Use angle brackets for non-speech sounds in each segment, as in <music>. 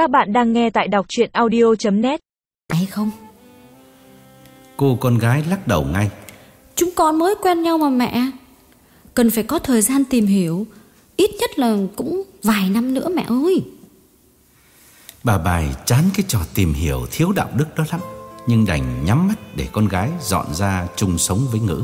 Các bạn đang nghe tại đọc chuyện audio.net Hay không? Cô con gái lắc đầu ngay. Chúng con mới quen nhau mà mẹ. Cần phải có thời gian tìm hiểu. Ít nhất là cũng vài năm nữa mẹ ơi. Bà bài chán cái trò tìm hiểu thiếu đạo đức đó lắm. Nhưng đành nhắm mắt để con gái dọn ra chung sống với ngữ.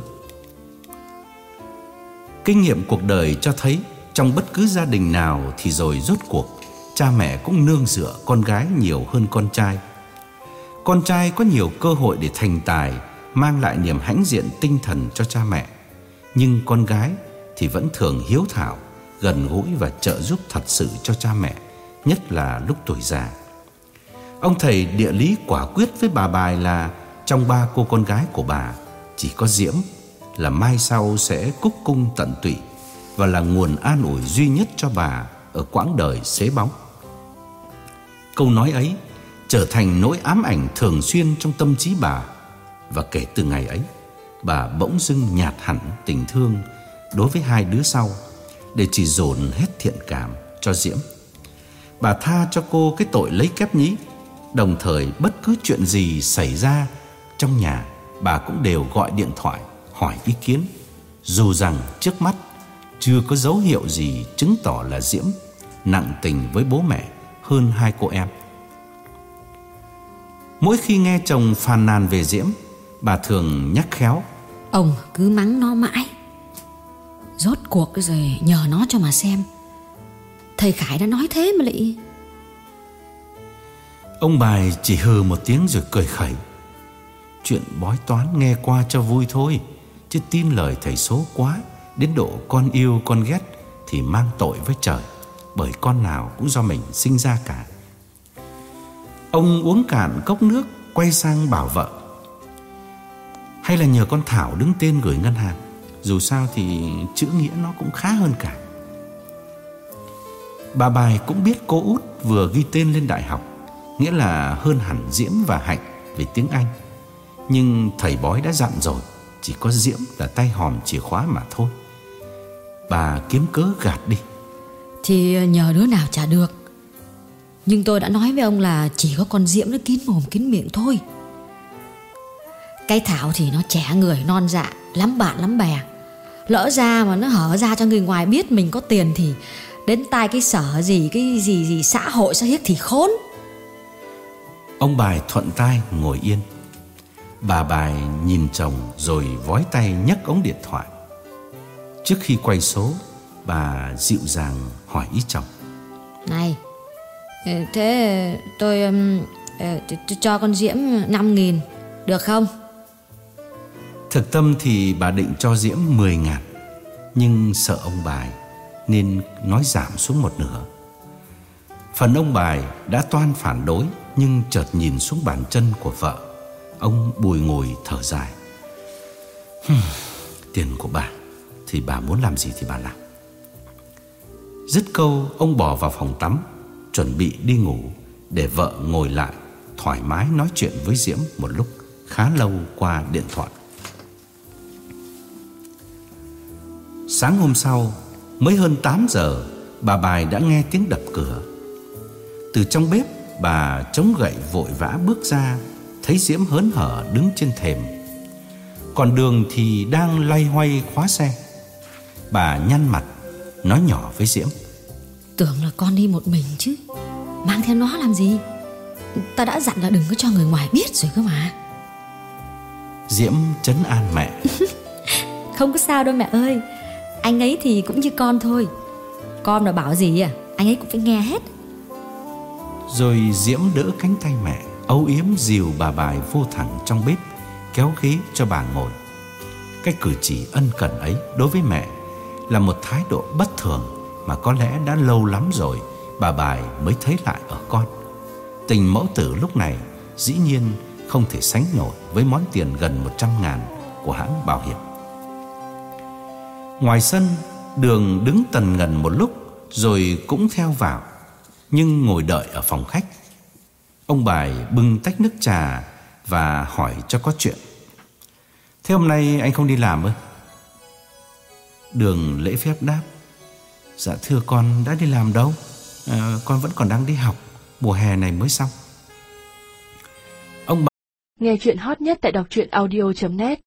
Kinh nghiệm cuộc đời cho thấy Trong bất cứ gia đình nào thì rồi rốt cuộc Cha mẹ cũng nương dựa con gái nhiều hơn con trai. Con trai có nhiều cơ hội để thành tài, Mang lại niềm hãnh diện tinh thần cho cha mẹ. Nhưng con gái thì vẫn thường hiếu thảo, Gần gũi và trợ giúp thật sự cho cha mẹ, Nhất là lúc tuổi già. Ông thầy địa lý quả quyết với bà bài là, Trong ba cô con gái của bà, Chỉ có Diễm là mai sau sẽ cúc cung tận tụy Và là nguồn an ủi duy nhất cho bà Ở quãng đời xế bóng. Câu nói ấy trở thành nỗi ám ảnh thường xuyên trong tâm trí bà. Và kể từ ngày ấy, Bà bỗng dưng nhạt hẳn tình thương đối với hai đứa sau, Để chỉ dồn hết thiện cảm cho Diễm. Bà tha cho cô cái tội lấy kép nhí, Đồng thời bất cứ chuyện gì xảy ra trong nhà, Bà cũng đều gọi điện thoại, hỏi ý kiến. Dù rằng trước mắt chưa có dấu hiệu gì chứng tỏ là Diễm nặng tình với bố mẹ hơn hai cô em. Mỗi khi nghe chồng phàn nàn về Diễm Bà thường nhắc khéo. Ông cứ mắng nó mãi. Rốt cuộc rồi nhờ nó cho mà xem. Thầy Khải đã nói thế mà lại. Ông bài chỉ hừ một tiếng rồi cười khẩy. Chuyện bói toán nghe qua cho vui thôi Chứ tin lời thầy số quá Đến độ con yêu con ghét Thì mang tội với trời bởi con nào cũng do mình sinh ra cả. Ông uống cạn cốc nước, Quay sang bảo vợ. Hay là nhờ con Thảo đứng tên gửi ngân hàng, Dù sao thì chữ nghĩa nó cũng khá hơn cả. Bà bài cũng biết cô út vừa ghi tên lên đại học, Nghĩa là hơn hẳn Diễm và Hạnh về tiếng Anh. Nhưng thầy bói đã dặn rồi, Chỉ có Diễm là tay hòm chìa khóa mà thôi. Bà kiếm cớ gạt đi. Thì ờ, nhờ đứa nào trả được. Nhưng tôi đã nói với ông là Chỉ có con Diễm nó kín mồm, kín miệng thôi. Cái Thảo thì nó trẻ người, non dạ Lắm bạn, lắm bè. Lỡ ra mà nó hở ra cho người ngoài biết mình có tiền thì Đến tai cái sở gì, Cái gì gì xã hội sao hiếc thì khốn. Ông bài thuận tay ngồi yên. Bà bài nhìn chồng rồi vói tay nhấc ống điện thoại. Trước khi quay số, Bà dịu dàng hỏi ý chồng. Này ờ, Thế tôi um, ờ, cho con Diễm 5 nghìn Được không? Thực tâm thì bà định cho Diễm 10 ngàn Nhưng sợ ông bài Nên nói giảm xuống một nửa. Phần ông bài đã toan phản đối Nhưng chợt nhìn xuống bàn chân của vợ Ông bùi ngồi thở dài. Tiền của bà Thì bà muốn làm gì thì bà làm Dứt câu, ông bỏ vào phòng tắm, Chuẩn bị đi ngủ Để vợ ngồi lại, Thoải mái nói chuyện với Diễm một lúc, Khá lâu qua điện thoại. Sáng hôm sau, Mới hơn 8 giờ, Bà bài đã nghe tiếng đập cửa. Từ trong bếp, Bà chống gậy vội vã bước ra, Thấy Diễm hớn hở đứng trên thềm. Còn đường thì đang lay hoay khóa xe. Bà nhăn mặt Nói nhỏ với Diễm. Tưởng là con đi một mình chứ. Mang theo nó làm gì? Ta đã dặn là đừng có cho người ngoài biết rồi cơ mà. Diễm chấn an mẹ. <laughs> Không có sao đâu mẹ ơi. Anh ấy thì cũng như con thôi. Con mà bảo gì à Anh ấy cũng phải nghe hết. Rồi Diễm đỡ cánh tay mẹ Âu yếm dìu bà bài vô thẳng trong bếp Kéo ghế cho bà ngồi. Cái cử chỉ ân cần ấy đối với mẹ là một thái độ bất thường Mà có lẽ đã lâu lắm rồi Bà bài mới thấy lại ở con. Tình mẫu tử lúc này Dĩ nhiên không thể sánh nổi Với món tiền gần 100 ngàn Của hãng bảo hiểm. Ngoài sân, Đường đứng tần ngần một lúc Rồi cũng theo vào, Nhưng ngồi đợi ở phòng khách. Ông bài bưng tách nước trà Và hỏi cho có chuyện. Thế hôm nay anh không đi làm ư? Đường lễ phép đáp. Dạ thưa con đã đi làm đâu? À, Con vẫn còn đang đi học Mùa hè này mới xong. Ông bà... Nghe chuyện hot nhất tại đọc audio.net